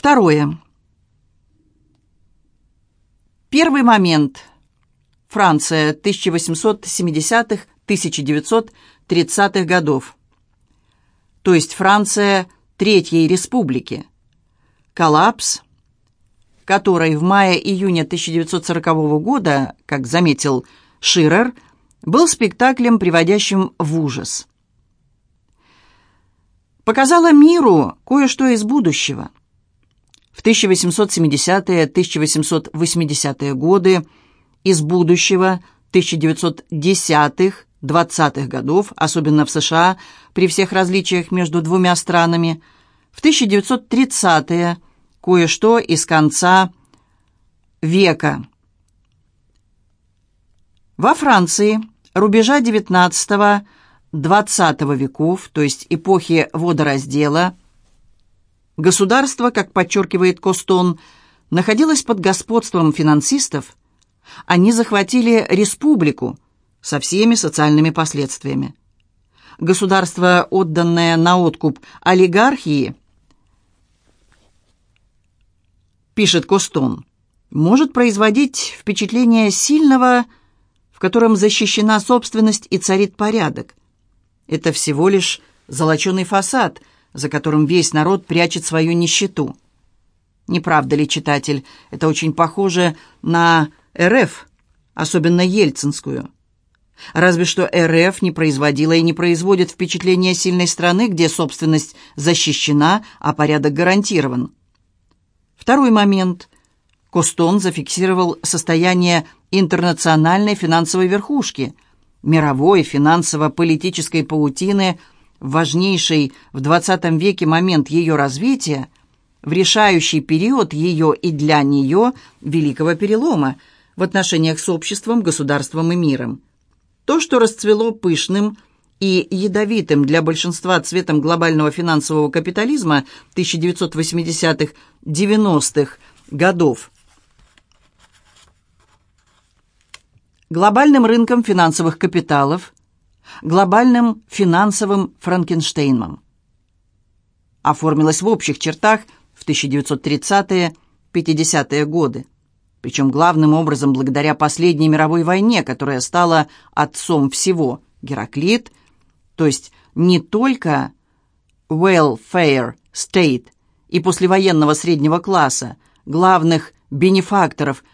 Второе. Первый момент. Франция, 1870-1930-х годов. То есть Франция Третьей Республики. Коллапс, который в мае-июне 1940 года, как заметил Ширер, был спектаклем, приводящим в ужас. Показала миру кое-что из будущего. В 1870-1880-е годы из будущего 1910-х, 20-х годов, особенно в США, при всех различиях между двумя странами, в 1930-е кое-что из конца века. Во Франции рубежа XIX-XX веков, то есть эпохи водораздела, государство, как подчеркивает Костон, находилось под господством финансистов, они захватили республику со всеми социальными последствиями. Государство, отданное на откуп олигархии, пишет Костон, может производить впечатление сильного, в котором защищена собственность и царит порядок. Это всего лишь золоченый фасад, за которым весь народ прячет свою нищету. Не правда ли, читатель, это очень похоже на РФ, особенно ельцинскую? Разве что РФ не производила и не производит впечатление сильной страны, где собственность защищена, а порядок гарантирован. Второй момент. Костон зафиксировал состояние интернациональной финансовой верхушки, мировой финансово-политической паутины, важнейший в XX веке момент ее развития, в решающий период ее и для нее великого перелома в отношениях с обществом, государством и миром. То, что расцвело пышным – и ядовитым для большинства цветом глобального финансового капитализма 1980-х-90-х годов. Глобальным рынком финансовых капиталов, глобальным финансовым Франкенштейном. Оформилась в общих чертах в 1930-50-е годы причем главным образом благодаря последней мировой войне, которая стала отцом всего. Гераклит, то есть не только welfare state и послевоенного среднего класса, главных бенефакторов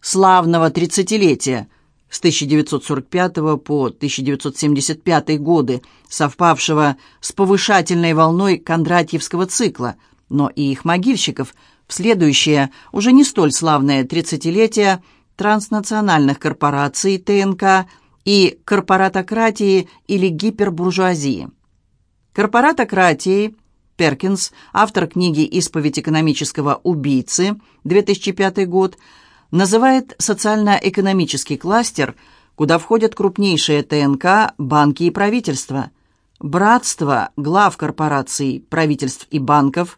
славного тридцатилетия с 1945 по 1975 годы, совпавшего с повышательной волной Кондратьевского цикла, но и их могильщиков в следующее, уже не столь славное тридцатилетие транснациональных корпораций ТНК – и корпоратократии или гипербуржуазии. Корпоратократии Перкинс, автор книги «Исповедь экономического убийцы», 2005 год, называет социально-экономический кластер, куда входят крупнейшие ТНК, банки и правительства, братство глав корпораций, правительств и банков,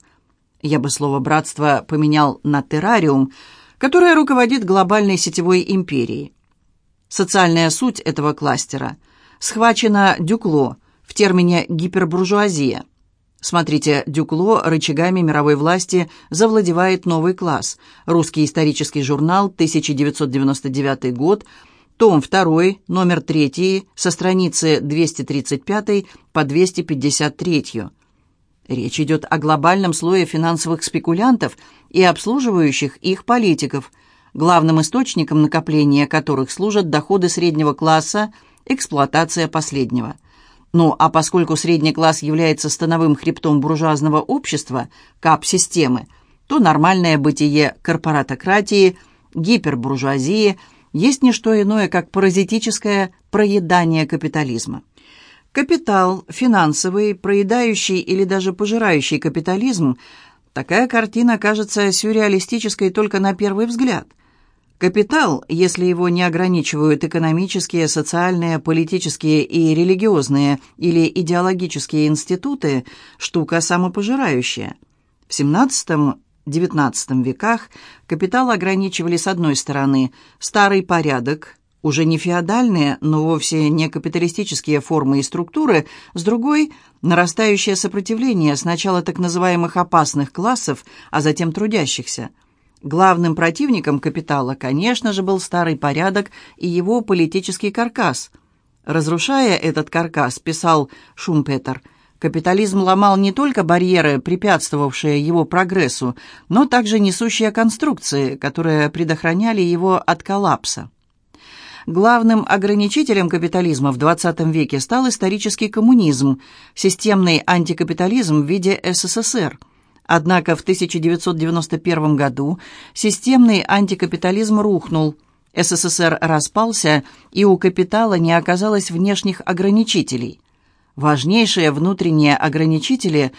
я бы слово «братство» поменял на «террариум», которое руководит глобальной сетевой империей. Социальная суть этого кластера схвачена Дюкло в термине «гипербуржуазия». Смотрите, Дюкло рычагами мировой власти завладевает новый класс. Русский исторический журнал, 1999 год, том 2, номер 3, со страницы 235 по 253. Речь идет о глобальном слое финансовых спекулянтов и обслуживающих их политиков – главным источником накопления которых служат доходы среднего класса, эксплуатация последнего. Ну, а поскольку средний класс является становым хребтом буржуазного общества, кап-системы, то нормальное бытие корпоратократии, гипербуржуазии есть не что иное, как паразитическое проедание капитализма. Капитал, финансовый, проедающий или даже пожирающий капитализм – Такая картина кажется сюрреалистической только на первый взгляд. Капитал, если его не ограничивают экономические, социальные, политические и религиозные или идеологические институты, штука самопожирающая. В XVII-XIX веках капитал ограничивали с одной стороны старый порядок, уже не феодальные, но вовсе не капиталистические формы и структуры, с другой – нарастающее сопротивление сначала так называемых опасных классов, а затем трудящихся. Главным противником капитала, конечно же, был старый порядок и его политический каркас. Разрушая этот каркас, писал Шумпетер – Капитализм ломал не только барьеры, препятствовавшие его прогрессу, но также несущие конструкции, которые предохраняли его от коллапса. Главным ограничителем капитализма в XX веке стал исторический коммунизм, системный антикапитализм в виде СССР. Однако в 1991 году системный антикапитализм рухнул, СССР распался, и у капитала не оказалось внешних ограничителей. Важнейшие внутренние ограничители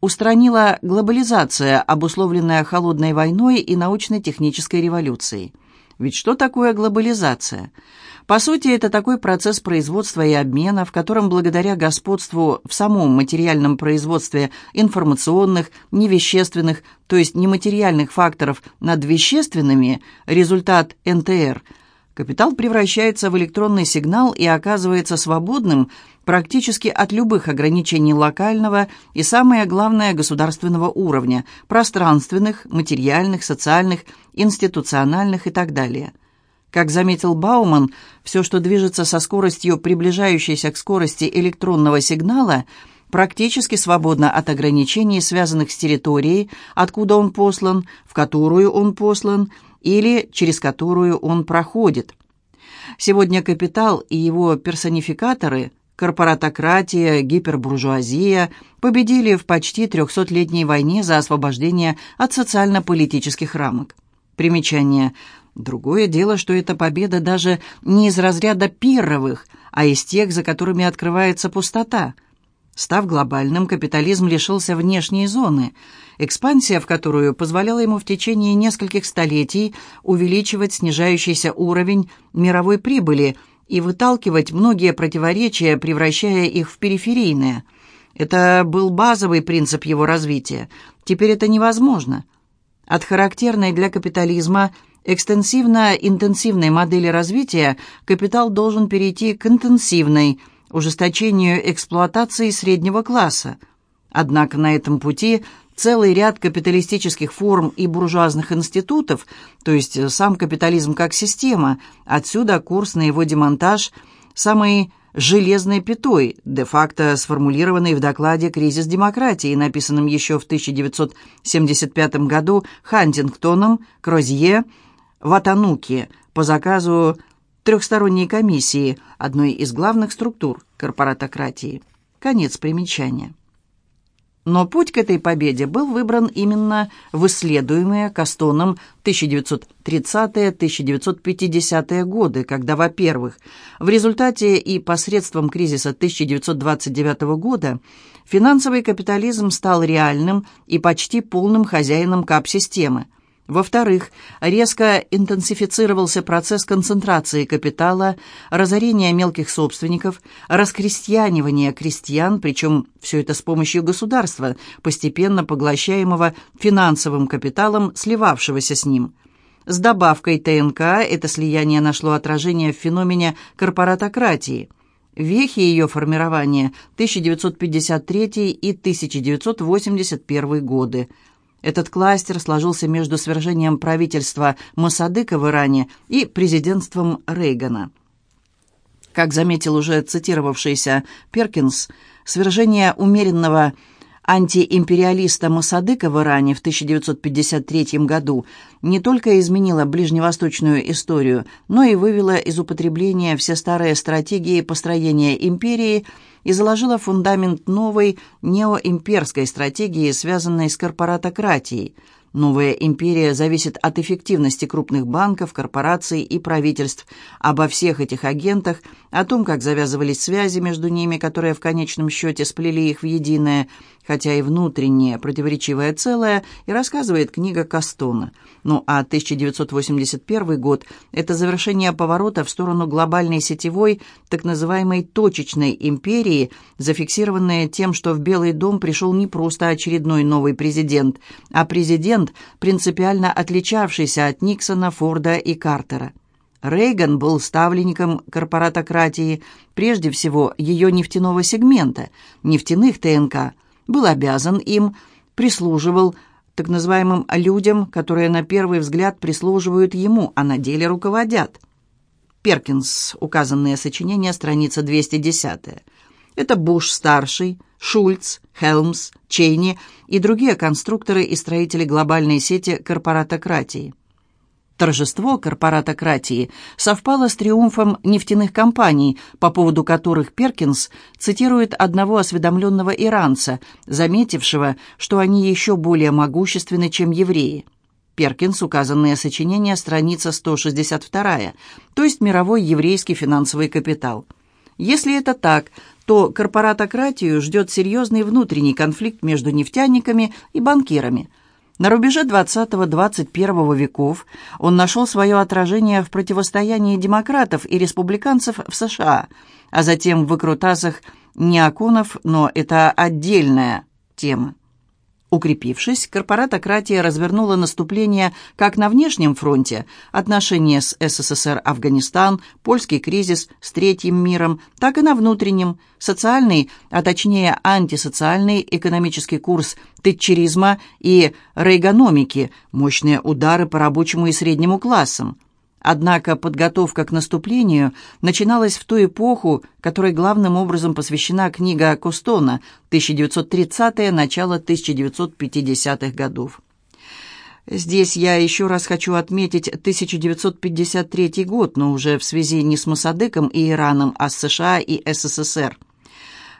устранила глобализация, обусловленная холодной войной и научно-технической революцией. Ведь что такое глобализация? По сути, это такой процесс производства и обмена, в котором благодаря господству в самом материальном производстве информационных, невещественных, то есть нематериальных факторов над вещественными, результат НТР, капитал превращается в электронный сигнал и оказывается свободным практически от любых ограничений локального и, самое главное, государственного уровня, пространственных, материальных, социальных, институциональных и так далее. Как заметил Бауман, все, что движется со скоростью, приближающейся к скорости электронного сигнала, практически свободно от ограничений, связанных с территорией, откуда он послан, в которую он послан или через которую он проходит. Сегодня капитал и его персонификаторы – Корпоратократия, гипербуржуазия победили в почти трехсотлетней войне за освобождение от социально-политических рамок. Примечание. Другое дело, что эта победа даже не из разряда пирровых, а из тех, за которыми открывается пустота. Став глобальным, капитализм лишился внешней зоны, экспансия в которую позволяла ему в течение нескольких столетий увеличивать снижающийся уровень мировой прибыли – и выталкивать многие противоречия, превращая их в периферийные. Это был базовый принцип его развития. Теперь это невозможно. От характерной для капитализма экстенсивно-интенсивной модели развития капитал должен перейти к интенсивной, ужесточению эксплуатации среднего класса. Однако на этом пути целый ряд капиталистических форм и буржуазных институтов, то есть сам капитализм как система, отсюда курс на его демонтаж самой железной пятой, де-факто сформулированный в докладе «Кризис демократии», написанном еще в 1975 году Хантингтоном, Крозье, Ватануки по заказу трехсторонней комиссии, одной из главных структур корпоратократии. Конец примечания. Но путь к этой победе был выбран именно в исследуемые Кастоном 1930-1950-е годы, когда, во-первых, в результате и посредством кризиса 1929 года финансовый капитализм стал реальным и почти полным хозяином кап-системы, во-вторых, резко интенсифицировался процесс концентрации капитала, разорения мелких собственников, раскрестьянивания крестьян, причем все это с помощью государства, постепенно поглощаемого финансовым капиталом, сливавшегося с ним. С добавкой ТНК это слияние нашло отражение в феномене корпоратократии. Вехи ее формирования 1953 и 1981 годы – этот кластер сложился между свержением правительства Мосадыка в Иране и президентством Рейгана. Как заметил уже цитировавшийся Перкинс, свержение умеренного антиимпериалиста Мосадыка в Иране в 1953 году не только изменило ближневосточную историю, но и вывело из употребления все старые стратегии построения империи – и заложила фундамент новой неоимперской стратегии, связанной с корпоратократией – Новая империя зависит от эффективности крупных банков, корпораций и правительств, обо всех этих агентах, о том, как завязывались связи между ними, которые в конечном счете сплели их в единое, хотя и внутреннее противоречивое целое, и рассказывает книга Кастона. Ну а 1981 год – это завершение поворота в сторону глобальной сетевой, так называемой точечной империи, зафиксированная тем, что в Белый дом пришел не просто очередной новый президент, а президент, принципиально отличавшийся от Никсона, Форда и Картера. Рейган был ставленником корпоратократии, прежде всего ее нефтяного сегмента, нефтяных ТНК, был обязан им, прислуживал так называемым людям, которые на первый взгляд прислуживают ему, а на деле руководят. Перкинс, указанное сочинение, страница 210. Это Буш-старший, Шульц, Хелмс, Чейни и другие конструкторы и строители глобальной сети корпоратократии. Торжество корпоратократии совпало с триумфом нефтяных компаний, по поводу которых Перкинс цитирует одного осведомленного иранца, заметившего, что они еще более могущественны, чем евреи. Перкинс, указанное сочинение, страница 162, то есть мировой еврейский финансовый капитал. Если это так, то корпоратократию ждет серьезный внутренний конфликт между нефтяниками и банкирами – на рубеже 20-21 веков он нашел свое отражение в противостоянии демократов и республиканцев в США, а затем в выкрутасах неоконов, но это отдельная тема. Укрепившись, корпоратократия развернула наступление как на внешнем фронте, отношения с СССР, Афганистан, польский кризис с третьим миром, так и на внутреннем, социальный, а точнее антисоциальный экономический курс тетчеризма и рейгономики, мощные удары по рабочему и среднему классам. Однако подготовка к наступлению начиналась в ту эпоху, которой главным образом посвящена книга Костона 1930-е, начало 1950-х годов. Здесь я еще раз хочу отметить 1953 год, но уже в связи не с Мосадеком и Ираном, а с США и СССР.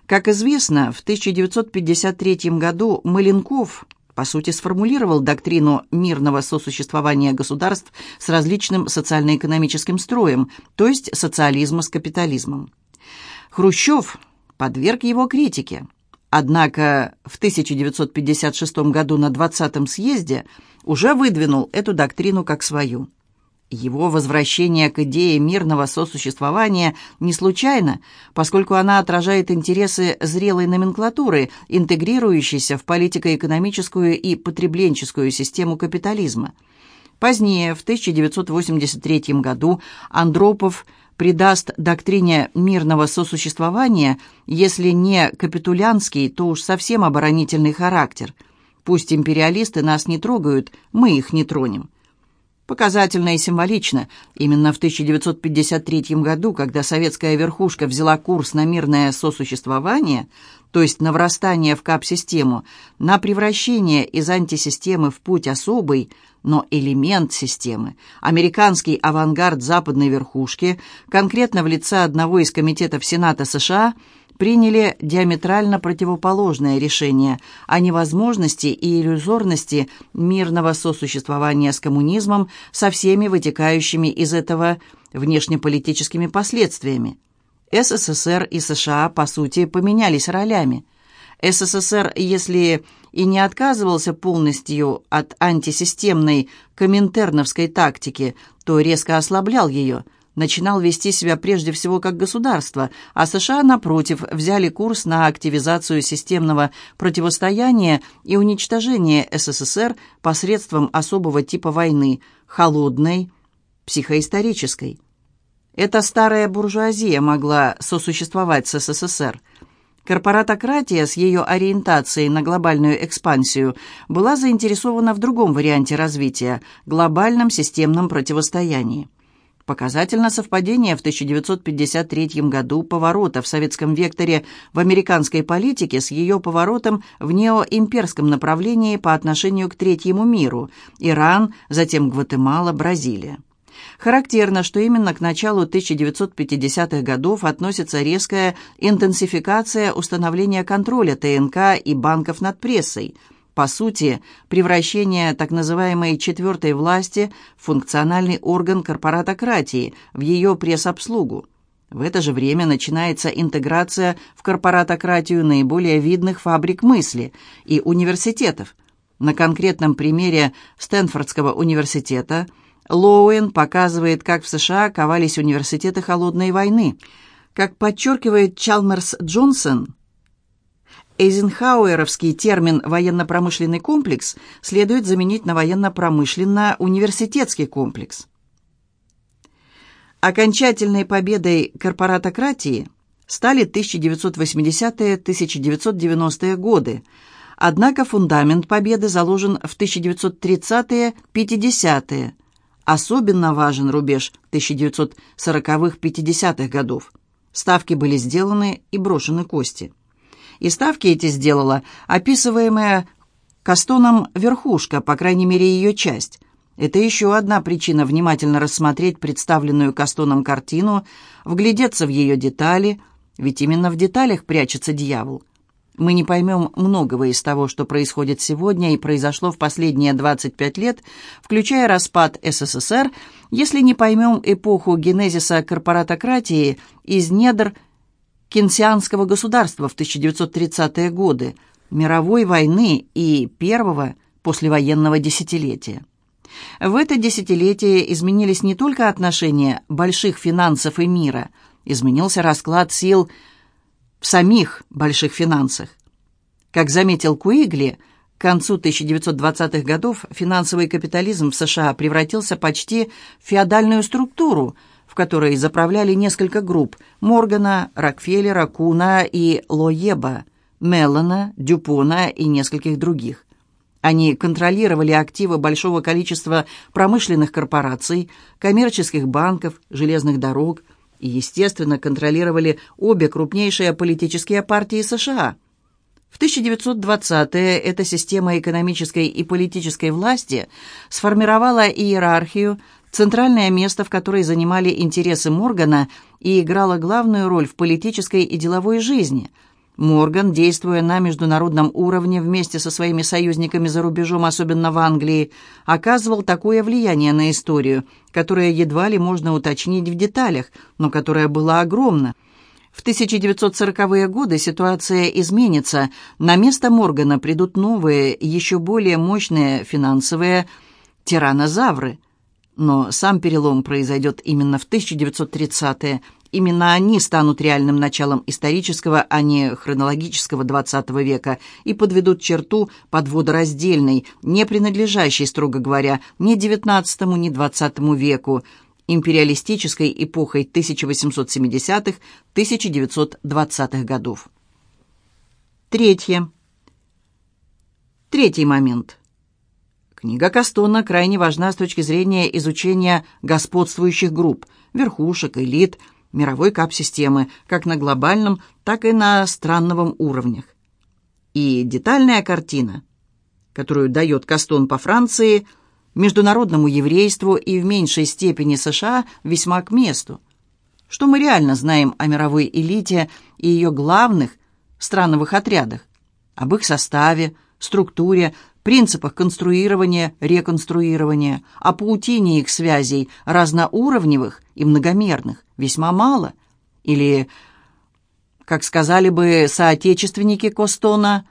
Как известно, в 1953 году Маленков по сути, сформулировал доктрину мирного сосуществования государств с различным социально-экономическим строем, то есть социализма с капитализмом. Хрущев подверг его критике. Однако в 1956 году на 20-м съезде уже выдвинул эту доктрину как свою. Его возвращение к идее мирного сосуществования не случайно, поскольку она отражает интересы зрелой номенклатуры, интегрирующейся в политико-экономическую и потребленческую систему капитализма. Позднее, в 1983 году, Андропов придаст доктрине мирного сосуществования, если не капитулянский, то уж совсем оборонительный характер. Пусть империалисты нас не трогают, мы их не тронем. Показательно и символично. Именно в 1953 году, когда советская верхушка взяла курс на мирное сосуществование, то есть на врастание в КАП-систему, на превращение из антисистемы в путь особый, но элемент системы, американский авангард западной верхушки, конкретно в лице одного из комитетов Сената США – приняли диаметрально противоположное решение о невозможности и иллюзорности мирного сосуществования с коммунизмом со всеми вытекающими из этого внешнеполитическими последствиями. СССР и США, по сути, поменялись ролями. СССР, если и не отказывался полностью от антисистемной коминтерновской тактики, то резко ослаблял ее – начинал вести себя прежде всего как государство, а США, напротив, взяли курс на активизацию системного противостояния и уничтожение СССР посредством особого типа войны – холодной, психоисторической. Эта старая буржуазия могла сосуществовать с СССР. Корпоратократия с ее ориентацией на глобальную экспансию была заинтересована в другом варианте развития – глобальном системном противостоянии. Показательно совпадение в 1953 году поворота в советском векторе в американской политике с ее поворотом в неоимперском направлении по отношению к третьему миру – Иран, затем Гватемала, Бразилия. Характерно, что именно к началу 1950-х годов относится резкая интенсификация установления контроля ТНК и банков над прессой – по сути, превращение так называемой четвертой власти в функциональный орган корпоратократии, в ее пресс-обслугу. В это же время начинается интеграция в корпоратократию наиболее видных фабрик мысли и университетов. На конкретном примере Стэнфордского университета Лоуэн показывает, как в США ковались университеты холодной войны. Как подчеркивает Чалмерс Джонсон, Эйзенхауэровский термин «военно-промышленный комплекс» следует заменить на военно-промышленно-университетский комплекс. Окончательной победой корпоратократии стали 1980-1990-е годы, однако фундамент победы заложен в 1930-50-е, особенно важен рубеж 1940-50-х годов. Ставки были сделаны и брошены кости. И ставки эти сделала описываемая Кастоном верхушка, по крайней мере ее часть. Это еще одна причина внимательно рассмотреть представленную Кастоном картину, вглядеться в ее детали, ведь именно в деталях прячется дьявол. Мы не поймем многого из того, что происходит сегодня и произошло в последние 25 лет, включая распад СССР, если не поймем эпоху генезиса корпоратократии из недр кенсианского государства в 1930-е годы – мировой войны и первого послевоенного десятилетия. В это десятилетие изменились не только отношения больших финансов и мира, изменился расклад сил в самих больших финансах. Как заметил Куигли, к концу 1920-х годов финансовый капитализм в США превратился почти в феодальную структуру, в которой заправляли несколько групп – Моргана, Рокфеллера, Куна и Лоеба – Меллона, Дюпона и нескольких других. Они контролировали активы большого количества промышленных корпораций, коммерческих банков, железных дорог и, естественно, контролировали обе крупнейшие политические партии США. В 1920-е эта система экономической и политической власти сформировала иерархию, центральное место в которой занимали интересы Моргана и играла главную роль в политической и деловой жизни – Морган, действуя на международном уровне вместе со своими союзниками за рубежом, особенно в Англии, оказывал такое влияние на историю, которое едва ли можно уточнить в деталях, но которое было огромно. В 1940-е годы ситуация изменится, на место Моргана придут новые, еще более мощные финансовые тиранозавры. Но сам перелом произойдет именно в 1930-е, Именно они станут реальным началом исторического, а не хронологического XX века и подведут черту под водораздельной, не принадлежащей, строго говоря, ни XIX, ни XX веку, империалистической эпохой 1870-1920-х годов. Третье. Третий момент. Книга Кастона крайне важна с точки зрения изучения господствующих групп, верхушек, элит – мировой кап-системы, как на глобальном, так и на странновом уровнях. И детальная картина, которую дает Кастон по Франции, международному еврейству и в меньшей степени США весьма к месту. Что мы реально знаем о мировой элите и ее главных страновых отрядах, об их составе, структуре, принципах конструирования, реконструирования, о паутине их связей, разноуровневых и многомерных, весьма мало. Или, как сказали бы соотечественники Костона,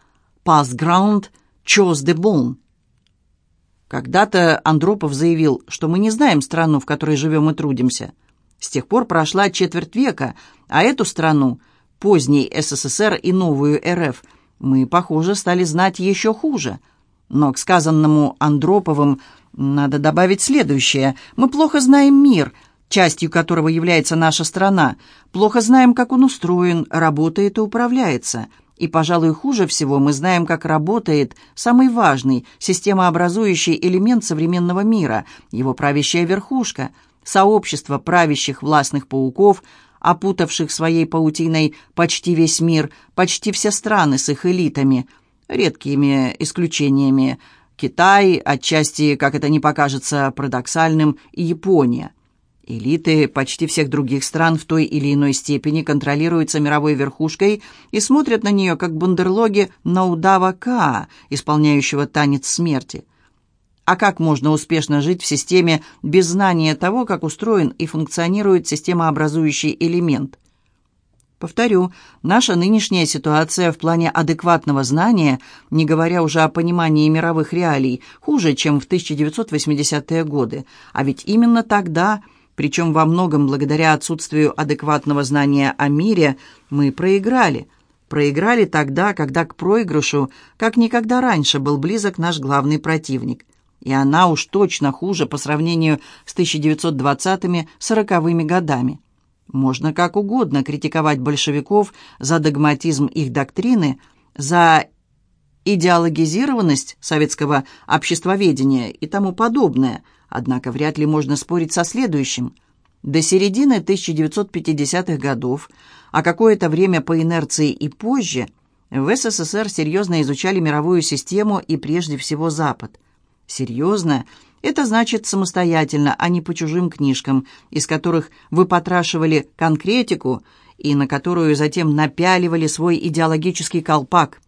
«pass ground, chose the bone». Когда-то Андропов заявил, что мы не знаем страну, в которой живем и трудимся. С тех пор прошла четверть века, а эту страну, поздний СССР и новую РФ, мы, похоже, стали знать еще хуже – но к сказанному Андроповым надо добавить следующее. Мы плохо знаем мир, частью которого является наша страна, плохо знаем, как он устроен, работает и управляется. И, пожалуй, хуже всего мы знаем, как работает самый важный, системообразующий элемент современного мира, его правящая верхушка, сообщество правящих властных пауков, опутавших своей паутиной почти весь мир, почти все страны с их элитами – редкими исключениями Китай, отчасти, как это не покажется парадоксальным, и Япония. Элиты почти всех других стран в той или иной степени контролируются мировой верхушкой и смотрят на нее, как бандерлоги на удава Ка, исполняющего танец смерти. А как можно успешно жить в системе без знания того, как устроен и функционирует системообразующий элемент? Повторю, наша нынешняя ситуация в плане адекватного знания, не говоря уже о понимании мировых реалий, хуже, чем в 1980-е годы. А ведь именно тогда, причем во многом благодаря отсутствию адекватного знания о мире, мы проиграли. Проиграли тогда, когда к проигрышу, как никогда раньше, был близок наш главный противник. и она уж точно хуже по сравнению с 1920-40-ми годами. Можно как угодно критиковать большевиков за догматизм их доктрины, за идеологизированность советского обществоведения и тому подобное, однако вряд ли можно спорить со следующим. До середины 1950-х годов, а какое-то время по инерции и позже, в СССР серьезно изучали мировую систему и прежде всего Запад. Серьезно – это значит самостоятельно, а не по чужим книжкам, из которых вы потрашивали конкретику и на которую затем напяливали свой идеологический колпак.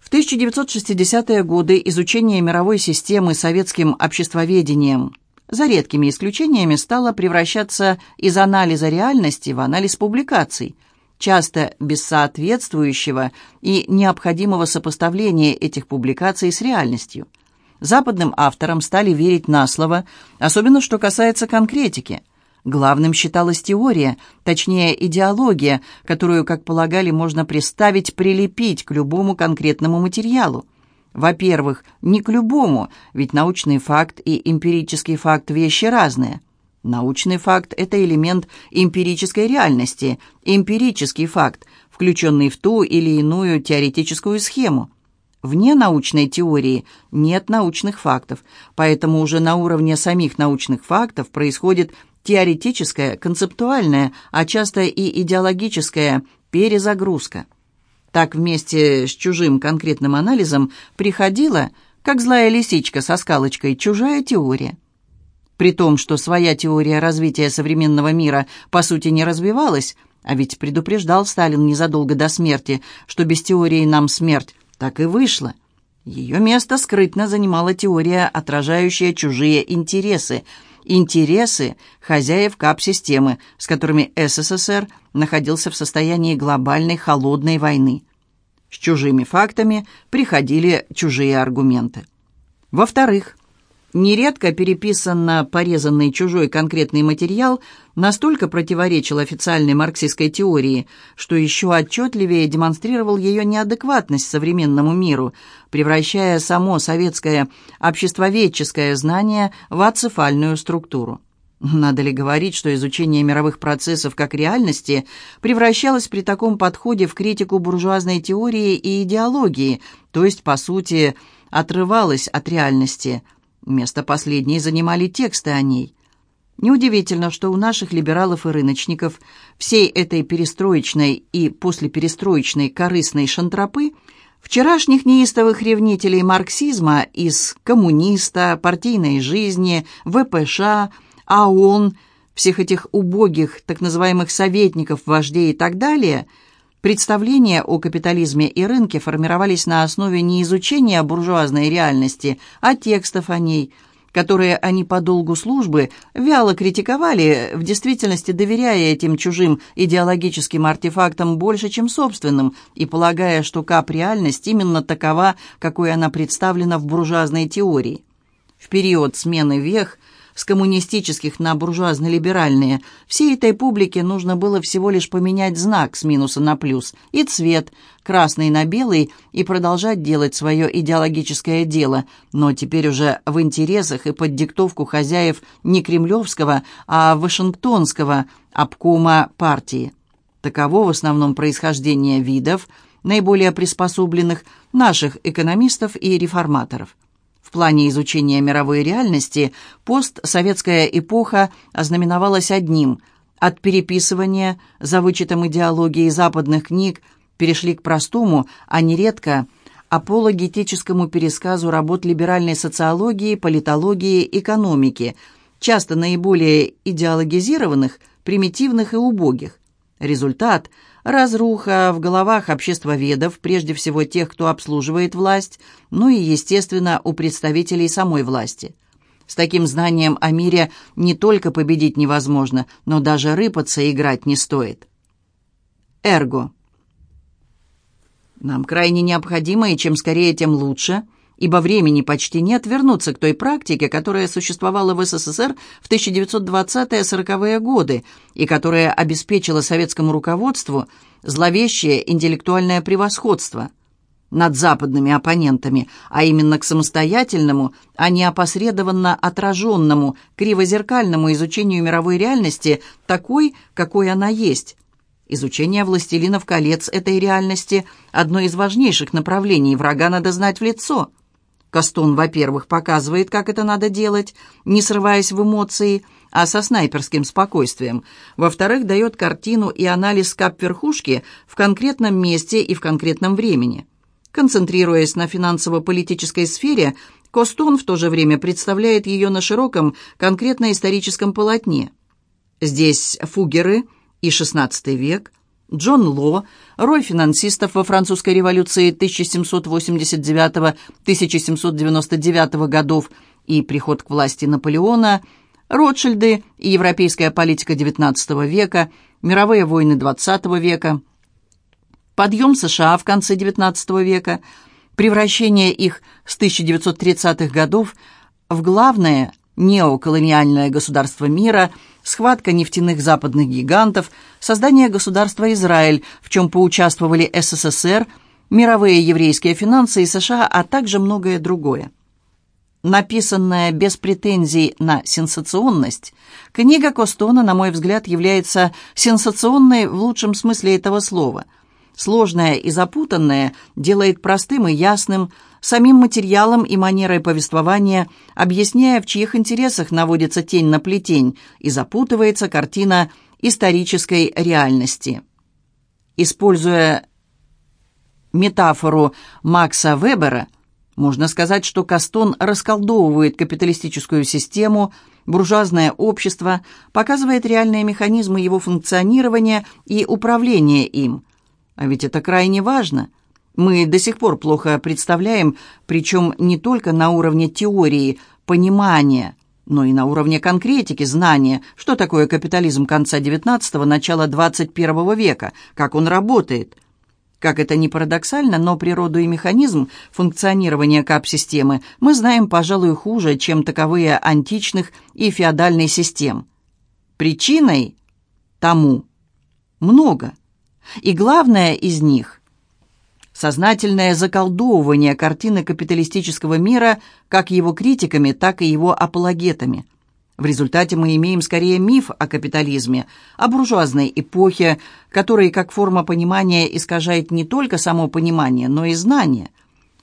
В 1960-е годы изучение мировой системы советским обществоведением за редкими исключениями стало превращаться из анализа реальности в анализ публикаций, часто без соответствующего и необходимого сопоставления этих публикаций с реальностью – Западным авторам стали верить на слово, особенно что касается конкретики. Главным считалась теория, точнее идеология, которую, как полагали, можно приставить, прилепить к любому конкретному материалу. Во-первых, не к любому, ведь научный факт и эмпирический факт – вещи разные. Научный факт – это элемент эмпирической реальности, эмпирический факт, включенный в ту или иную теоретическую схему. Вне научной теории нет научных фактов, поэтому уже на уровне самих научных фактов происходит теоретическая, концептуальная, а часто и идеологическая перезагрузка. Так вместе с чужим конкретным анализом приходила, как злая лисичка со скалочкой, чужая теория. При том, что своя теория развития современного мира по сути не развивалась, а ведь предупреждал Сталин незадолго до смерти, что без теории нам смерть, так и вышло. Ее место скрытно занимала теория, отражающая чужие интересы. Интересы хозяев КАП-системы, с которыми СССР находился в состоянии глобальной холодной войны. С чужими фактами приходили чужие аргументы. Во-вторых, Нередко переписанно порезанный чужой конкретный материал настолько противоречил официальной марксистской теории, что еще отчетливее демонстрировал ее неадекватность современному миру, превращая само советское обществоведческое знание в ацефальную структуру. Надо ли говорить, что изучение мировых процессов как реальности превращалось при таком подходе в критику буржуазной теории и идеологии, то есть, по сути, отрывалось от реальности – Место последней занимали тексты о ней. Неудивительно, что у наших либералов и рыночников всей этой перестроечной и послеперестроечной корыстной шантропы вчерашних неистовых ревнителей марксизма из коммуниста, партийной жизни, ВПШ, АОН, всех этих убогих так называемых советников, вождей и так далее – Представления о капитализме и рынке формировались на основе не изучения буржуазной реальности, а текстов о ней, которые они по долгу службы вяло критиковали, в действительности доверяя этим чужим идеологическим артефактам больше, чем собственным, и полагая, что кап-реальность именно такова, какой она представлена в буржуазной теории. В период смены вех – с коммунистических на буржуазно-либеральные, всей этой публике нужно было всего лишь поменять знак с минуса на плюс и цвет, красный на белый, и продолжать делать свое идеологическое дело, но теперь уже в интересах и под диктовку хозяев не кремлевского, а вашингтонского обкома партии. Таково в основном происхождение видов, наиболее приспособленных наших экономистов и реформаторов плане изучения мировой реальности постсоветская эпоха ознаменовалась одним – от переписывания за вычетом идеологии западных книг перешли к простому, а нередко апологетическому пересказу работ либеральной социологии, политологии, экономики, часто наиболее идеологизированных, примитивных и убогих. Результат – разруха в головах обществоведов, прежде всего тех, кто обслуживает власть, ну и, естественно, у представителей самой власти. С таким знанием о мире не только победить невозможно, но даже рыпаться и играть не стоит. Эрго. Нам крайне необходимо, и чем скорее, тем лучше – ибо времени почти нет вернуться к той практике, которая существовала в СССР в 1920-40-е годы и которая обеспечила советскому руководству зловещее интеллектуальное превосходство. над западными оппонентами, а именно к самостоятельному, а не опосредованно отраженному, кривозеркальному изучению мировой реальности такой, какой она есть. Изучение «Властелинов колец» этой реальности – одно из важнейших направлений, врага надо знать в лицо. Кастон, во-первых, показывает, как это надо делать, не срываясь в эмоции, а со снайперским спокойствием. Во-вторых, дает картину и анализ кап-верхушки в конкретном месте и в конкретном времени. Концентрируясь на финансово-политической сфере, Костон в то же время представляет ее на широком, конкретно-историческом полотне. Здесь фугеры и XVI век, Джон Ло, роль финансистов во французской революции 1789-1799 годов и приход к власти Наполеона, Ротшильды и европейская политика XIX века, мировые войны XX века – подъем США в конце XIX века, превращение их с 1930-х годов в главное неоколониальное государство мира, схватка нефтяных западных гигантов, создание государства Израиль, в чем поучаствовали СССР, мировые еврейские финансы и США, а также многое другое. Написанная без претензий на сенсационность, книга Костона, на мой взгляд, является сенсационной в лучшем смысле этого слова – Сложное и запутанное делает простым и ясным, самим материалом и манерой повествования, объясняя, в чьих интересах наводится тень на плетень, и запутывается картина исторической реальности. Используя метафору Макса Вебера, можно сказать, что Кастон расколдовывает капиталистическую систему, буржуазное общество, показывает реальные механизмы его функционирования и управления им – а ведь это крайне важно. Мы до сих пор плохо представляем, причем не только на уровне теории, понимания, но и на уровне конкретики, знания, что такое капитализм конца XIX – начала XXI века, как он работает. Как это ни парадоксально, но природу и механизм функционирования кап-системы мы знаем, пожалуй, хуже, чем таковые античных и феодальных систем. Причиной тому много – и главное из них – сознательное заколдовывание картины капиталистического мира как его критиками, так и его апологетами. В результате мы имеем скорее миф о капитализме, о буржуазной эпохе, который как форма понимания искажает не только само понимание, но и знание.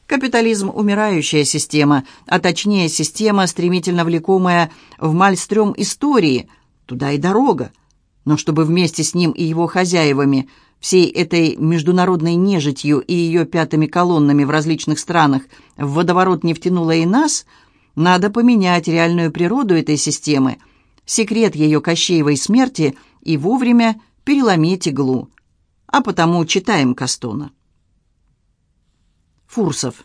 Капитализм – умирающая система, а точнее система, стремительно влекомая в мальстрём истории, туда и дорога. Но чтобы вместе с ним и его хозяевами – всей этой международной нежитью и ее пятыми колоннами в различных странах в водоворот не втянуло и нас, надо поменять реальную природу этой системы, секрет ее Кощеевой смерти и вовремя переломить иглу. А потому читаем Кастона. Фурсов.